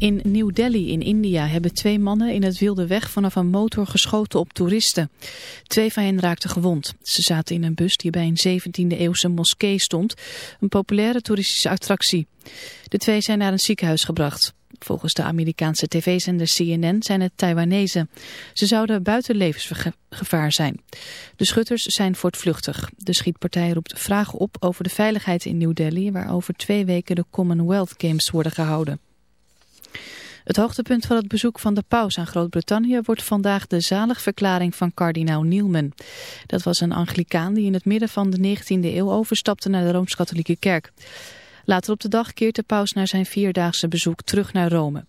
In New Delhi in India hebben twee mannen in het wilde weg vanaf een motor geschoten op toeristen. Twee van hen raakten gewond. Ze zaten in een bus die bij een 17e eeuwse moskee stond, een populaire toeristische attractie. De twee zijn naar een ziekenhuis gebracht. Volgens de Amerikaanse tv-zender CNN zijn het Taiwanese. Ze zouden buiten levensgevaar zijn. De schutters zijn voortvluchtig. De schietpartij roept vragen op over de veiligheid in New Delhi, waar over twee weken de Commonwealth Games worden gehouden. Het hoogtepunt van het bezoek van de paus aan Groot-Brittannië wordt vandaag de zaligverklaring van kardinaal Nielman. Dat was een Anglicaan die in het midden van de 19e eeuw overstapte naar de Rooms-Katholieke Kerk. Later op de dag keert de paus naar zijn vierdaagse bezoek terug naar Rome.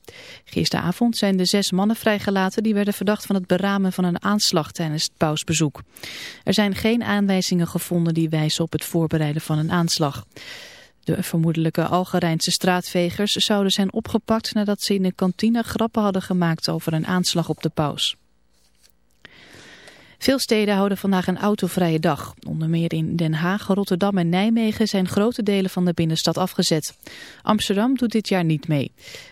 Gisteravond zijn de zes mannen vrijgelaten die werden verdacht van het beramen van een aanslag tijdens het pausbezoek. Er zijn geen aanwijzingen gevonden die wijzen op het voorbereiden van een aanslag. De vermoedelijke Algerijnse straatvegers zouden zijn opgepakt nadat ze in een kantine grappen hadden gemaakt over een aanslag op de paus. Veel steden houden vandaag een autovrije dag. Onder meer in Den Haag, Rotterdam en Nijmegen zijn grote delen van de binnenstad afgezet. Amsterdam doet dit jaar niet mee.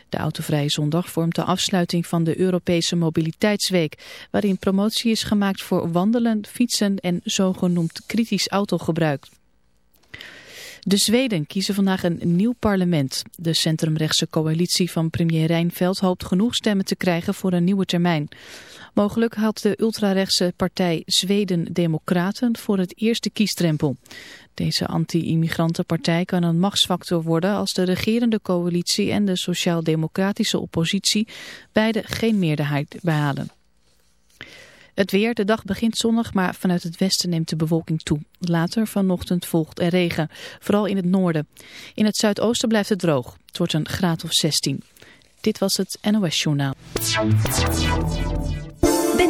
De autovrije zondag vormt de afsluiting van de Europese Mobiliteitsweek, waarin promotie is gemaakt voor wandelen, fietsen en zogenoemd kritisch autogebruik. De Zweden kiezen vandaag een nieuw parlement. De centrumrechtse coalitie van premier Reinfeldt hoopt genoeg stemmen te krijgen voor een nieuwe termijn. Mogelijk had de ultrarechtse partij Zweden Democraten voor het eerste kiesdrempel. Deze anti-immigrantenpartij kan een machtsfactor worden als de regerende coalitie en de sociaal-democratische oppositie beide geen meerderheid behalen. Het weer, de dag begint zonnig, maar vanuit het westen neemt de bewolking toe. Later vanochtend volgt er regen, vooral in het noorden. In het zuidoosten blijft het droog. Het wordt een graad of 16. Dit was het NOS Journaal.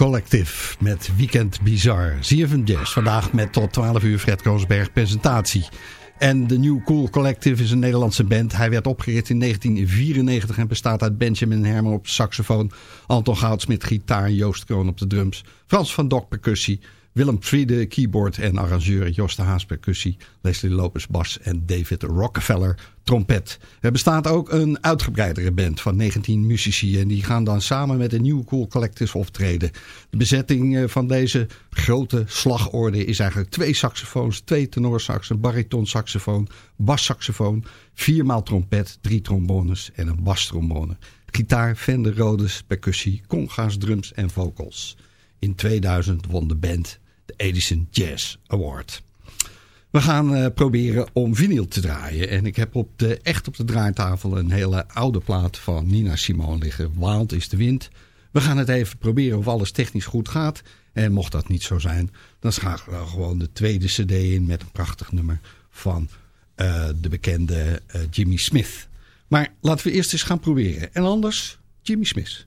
Collective met Weekend Bizar. ZFM Jazz, vandaag met tot 12 uur Fred Koosberg presentatie. En de New Cool Collective is een Nederlandse band. Hij werd opgericht in 1994 en bestaat uit Benjamin Herman op saxofoon... Anton Goudsmit gitaar, Joost Kroon op de drums... Frans van Dok percussie... Willem Friede, keyboard en arrangeur. Jos de Haas, percussie. Leslie Lopez, bas. En David Rockefeller, trompet. Er bestaat ook een uitgebreidere band van 19 muzici. En die gaan dan samen met de New Cool Collective optreden. De bezetting eh, van deze grote slagorde is eigenlijk twee saxofoons, twee tenorsax, een baritonsaxofoon, bassaxofoon, viermaal trompet, drie trombones en een bastrombone. Gitaar, Fender Rhodes, percussie, conga's, drums en vocals. In 2000 won de band de Edison Jazz Award. We gaan uh, proberen om vinyl te draaien. En ik heb op de, echt op de draaitafel een hele oude plaat van Nina Simone liggen. Wild is de wind. We gaan het even proberen of alles technisch goed gaat. En mocht dat niet zo zijn, dan schakelen we gewoon de tweede cd in met een prachtig nummer van uh, de bekende uh, Jimmy Smith. Maar laten we eerst eens gaan proberen. En anders Jimmy Smith.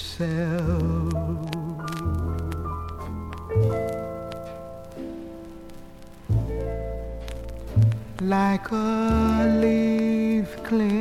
yourself. Like a leaf clear.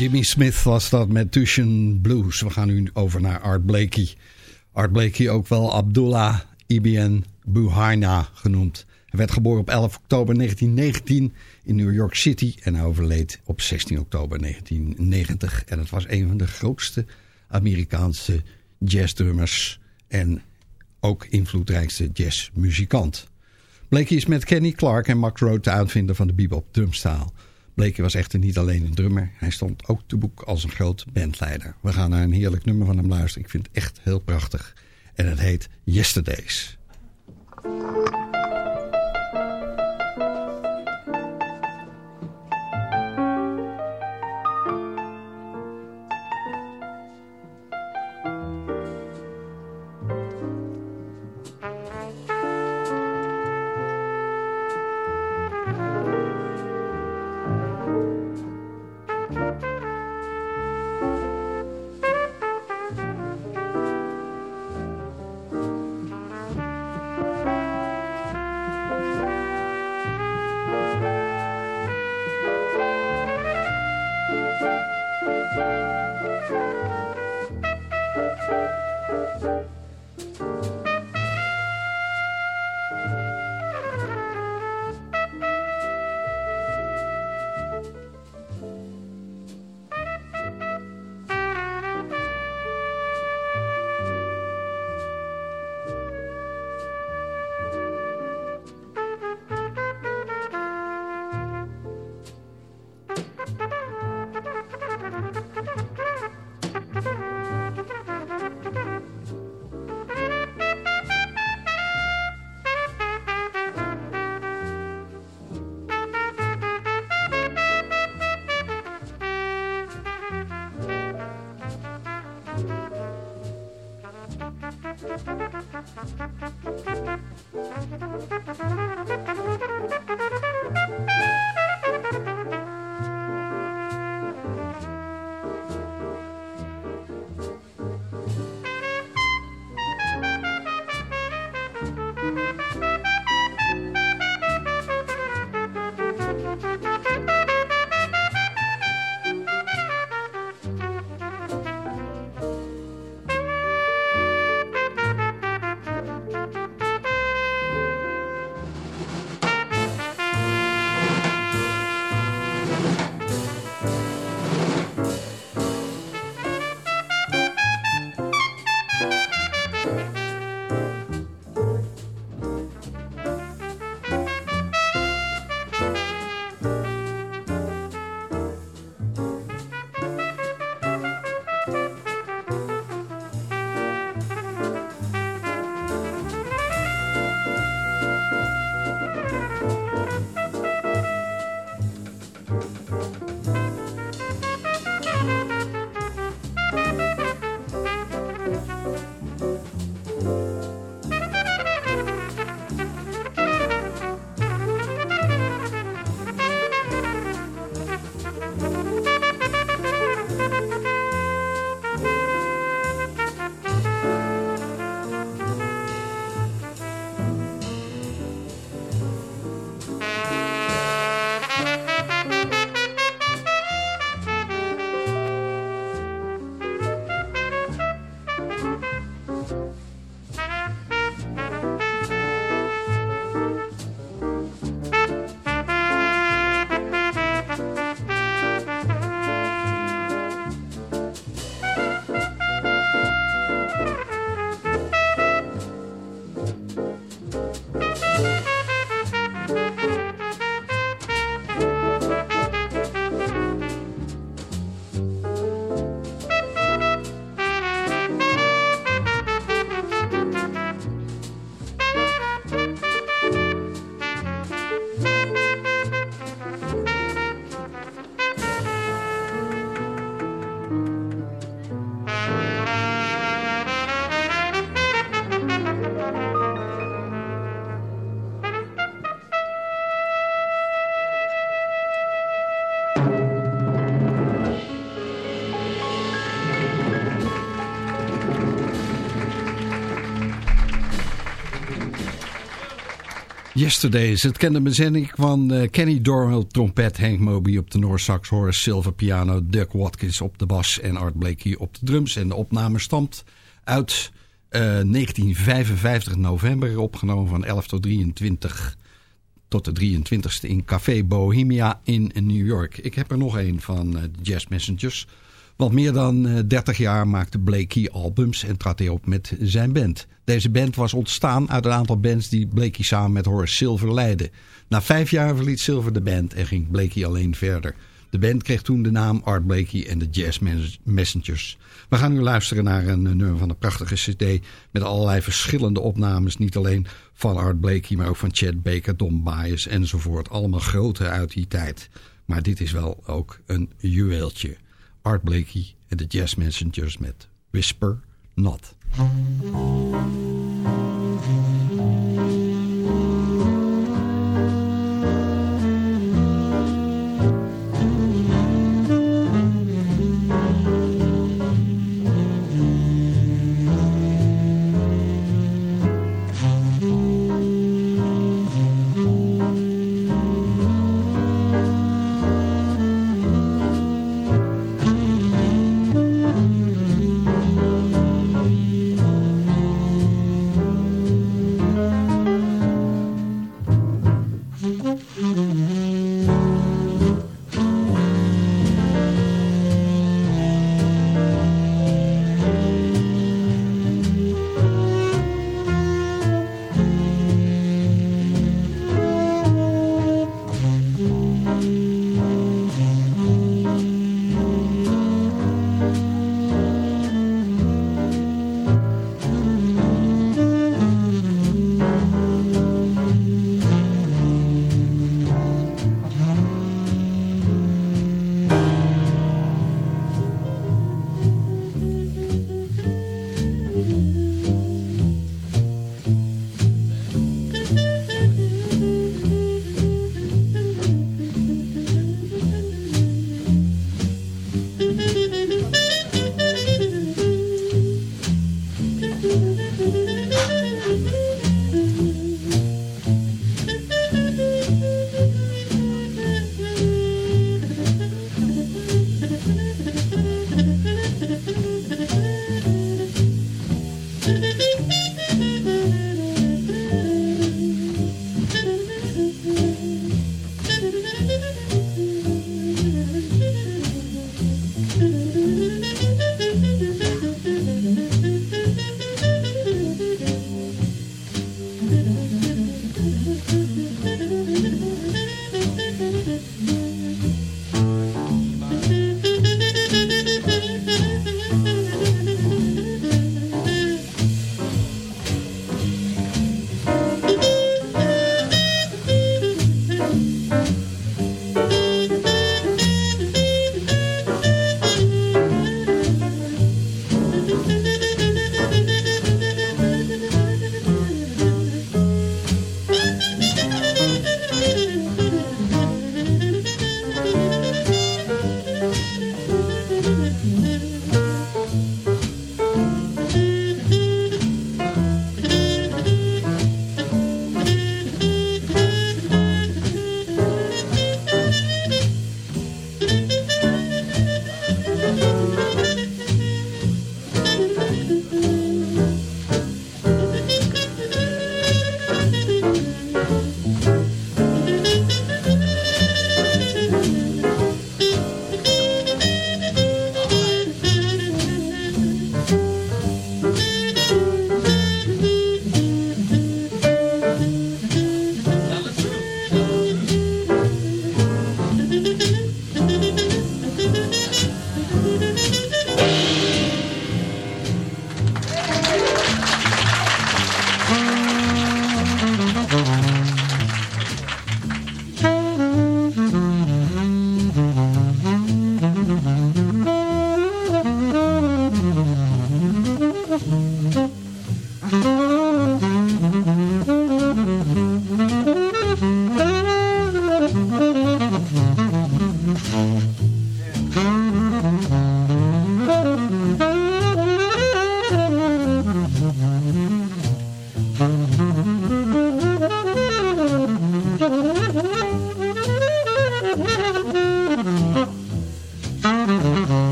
Jimmy Smith was dat met Tushen Blues. We gaan nu over naar Art Blakey. Art Blakey, ook wel Abdullah Ibn Buhaina genoemd. Hij werd geboren op 11 oktober 1919 in New York City en hij overleed op 16 oktober 1990. En het was een van de grootste Amerikaanse jazzdrummers en ook invloedrijkste jazzmuzikant. Blakey is met Kenny Clark en Max Roach de uitvinder van de bebop drumstaal. Blakey was echter niet alleen een drummer. Hij stond ook te boek als een groot bandleider. We gaan naar een heerlijk nummer van hem luisteren. Ik vind het echt heel prachtig. En het heet Yesterdays. Yesterdays, het kende bezending van uh, Kenny Dorwell, trompet, Hank Moby op de Noorsax, Horace Silver piano, Doug Watkins op de bas en Art Blakey op de drums. En de opname stamt uit uh, 1955 november, opgenomen van 11 tot 23 tot de 23ste in Café Bohemia in New York. Ik heb er nog een van uh, Jazz Messengers. Want meer dan 30 jaar maakte Blakey albums en trad hij op met zijn band. Deze band was ontstaan uit een aantal bands die Blakey samen met Horace Silver leidde. Na vijf jaar verliet Silver de band en ging Blakey alleen verder. De band kreeg toen de naam Art Blakey en de Jazz Messengers. We gaan nu luisteren naar een nummer van een prachtige cd... met allerlei verschillende opnames. Niet alleen van Art Blakey, maar ook van Chad Baker, Don Byers enzovoort. Allemaal grote uit die tijd. Maar dit is wel ook een juweeltje. Art Blakey en de Jazz Messengers met Whisper Not.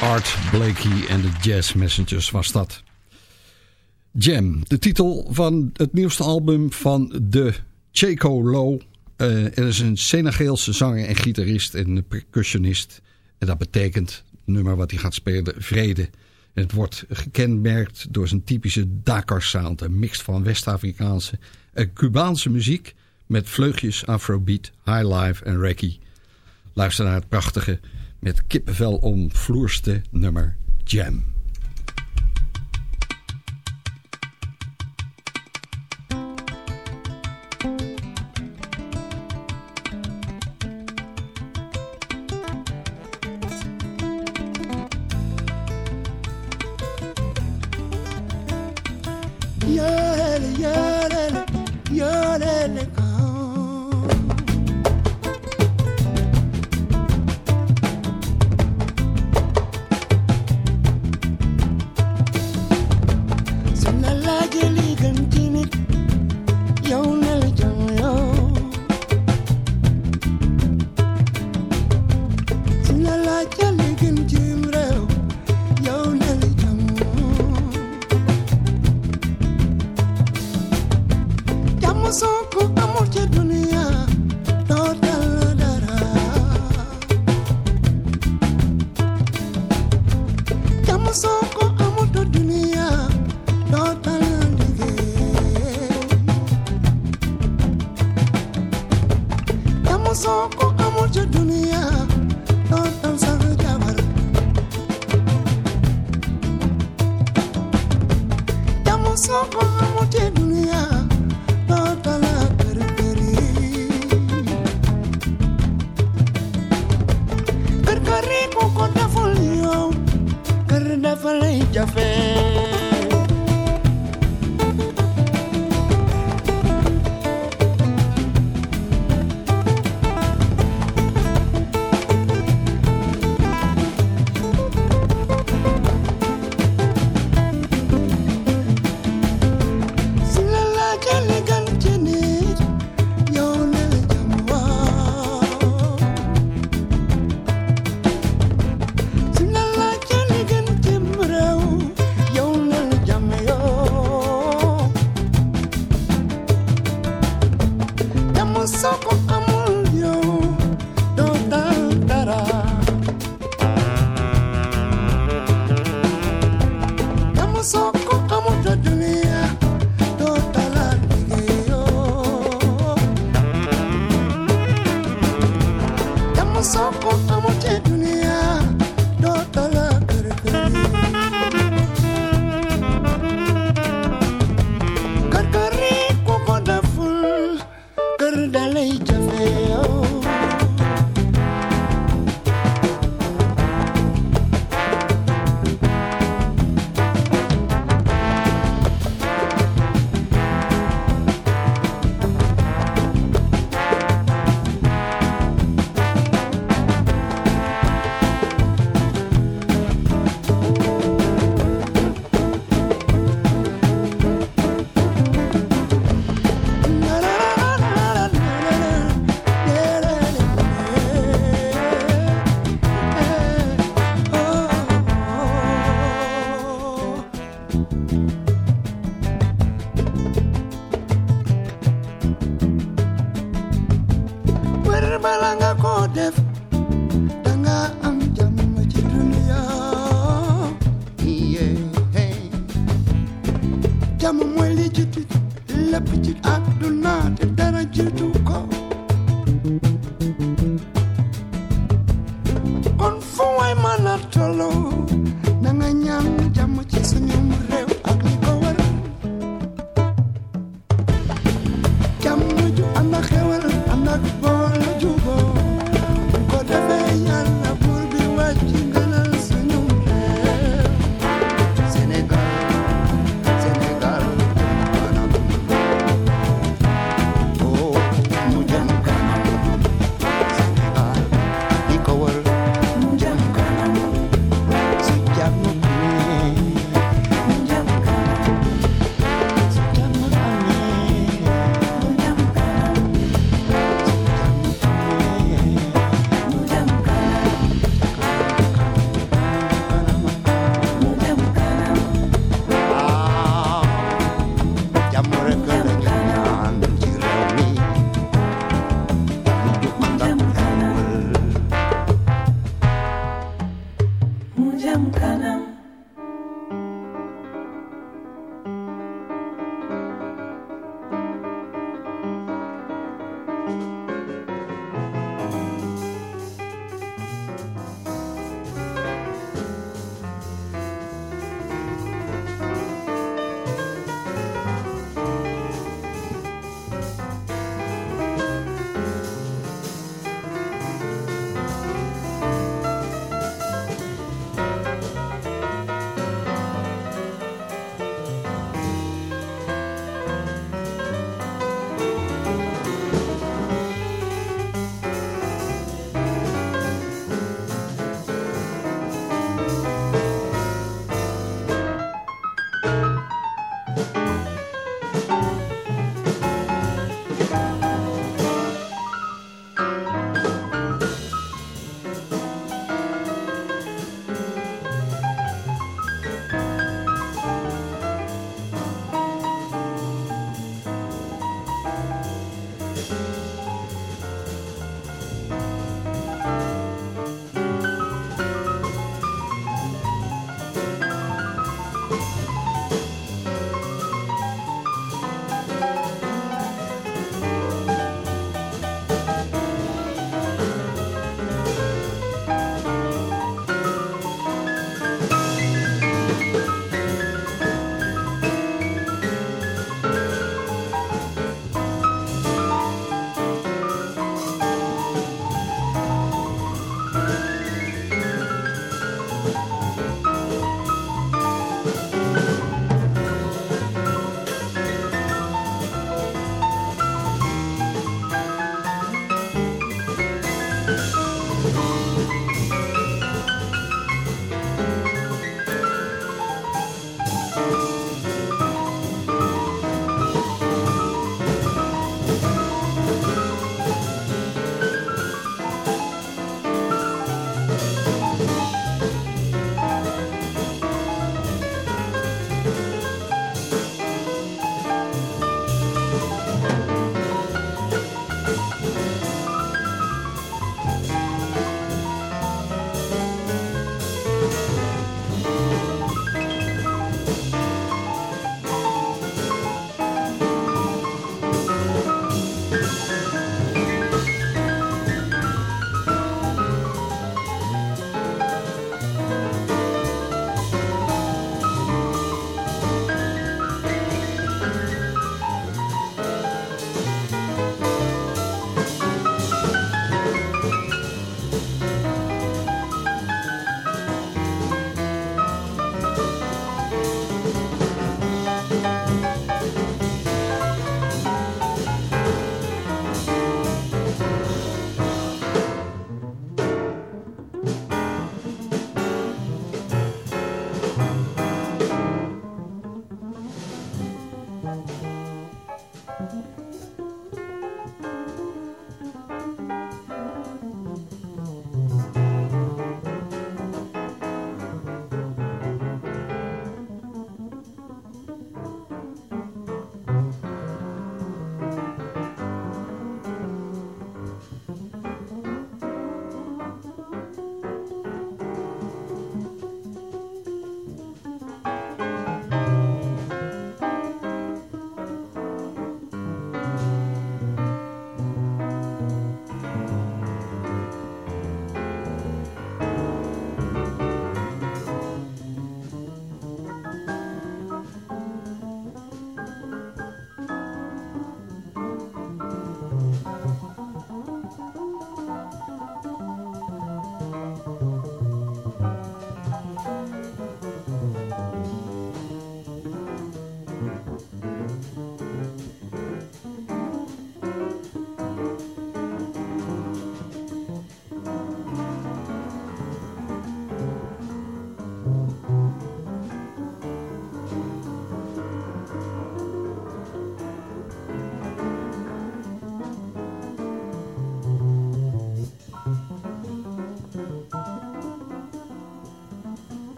Art Blakey en de Jazz Messengers was dat. Jam, de titel van het nieuwste album van de Chaco Low. Uh, er is een Senegeelse zanger en gitarist en percussionist. En dat betekent, nummer wat hij gaat spelen, vrede. Het wordt gekenmerkt door zijn typische Dakar sound. Een mix van West-Afrikaanse en Cubaanse muziek met vleugjes afrobeat, highlife en reggae. Luister naar het prachtige met kippenvel omvloerste nummer Jam.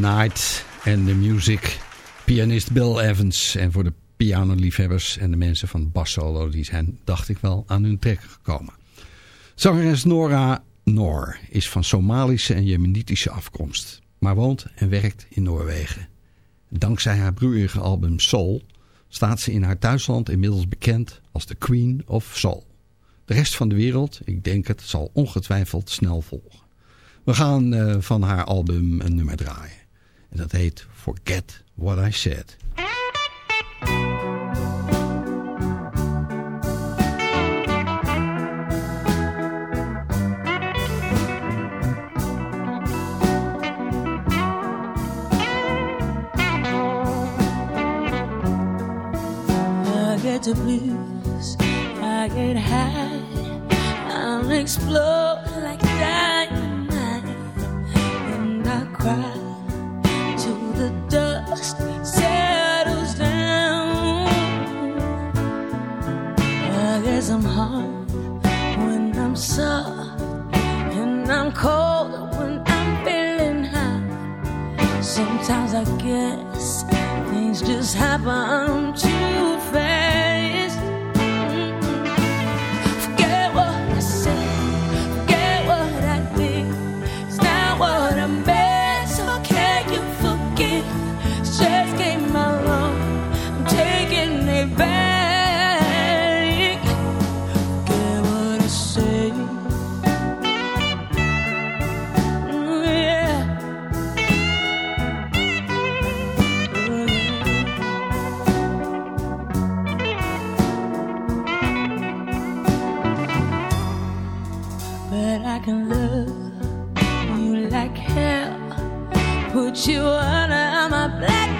Night and the Music. Pianist Bill Evans. En voor de pianoliefhebbers en de mensen van Bas Solo... die zijn, dacht ik wel, aan hun trek gekomen. Zangeres Nora Noor is van Somalische en Jemenitische afkomst. Maar woont en werkt in Noorwegen. Dankzij haar broerige album Soul... staat ze in haar thuisland inmiddels bekend als de Queen of Soul. De rest van de wereld, ik denk het, zal ongetwijfeld snel volgen. We gaan uh, van haar album een nummer draaien. En dat heet Forget What I Said. The blues, I get high, I'll explode like dynamite, and I'm cold when I'm feeling. Sometimes I guess things just happen too Put you under my black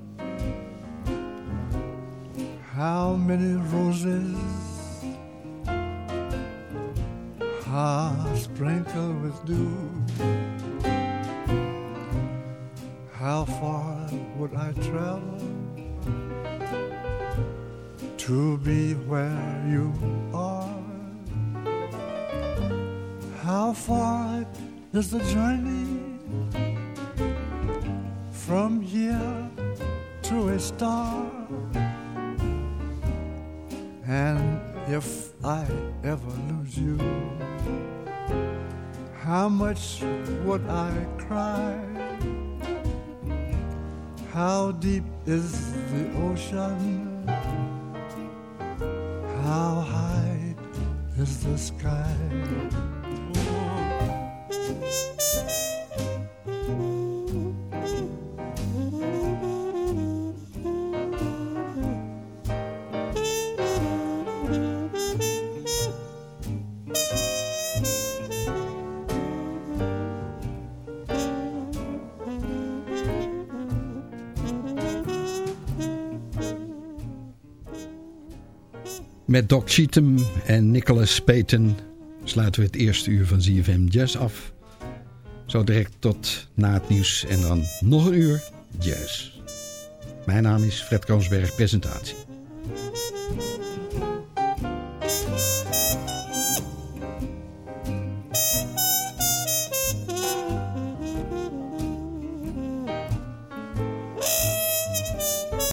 How many roses are sprinkled with dew? How far would I travel to be where you are? How far is the journey from here to a star? If I ever lose you, how much would I cry? How deep is the ocean? How high is the sky? Met Doc Cheatham en Nicholas Payton sluiten we het eerste uur van ZFM Jazz af. Zo direct tot na het nieuws en dan nog een uur jazz. Mijn naam is Fred Koonsberg, presentatie.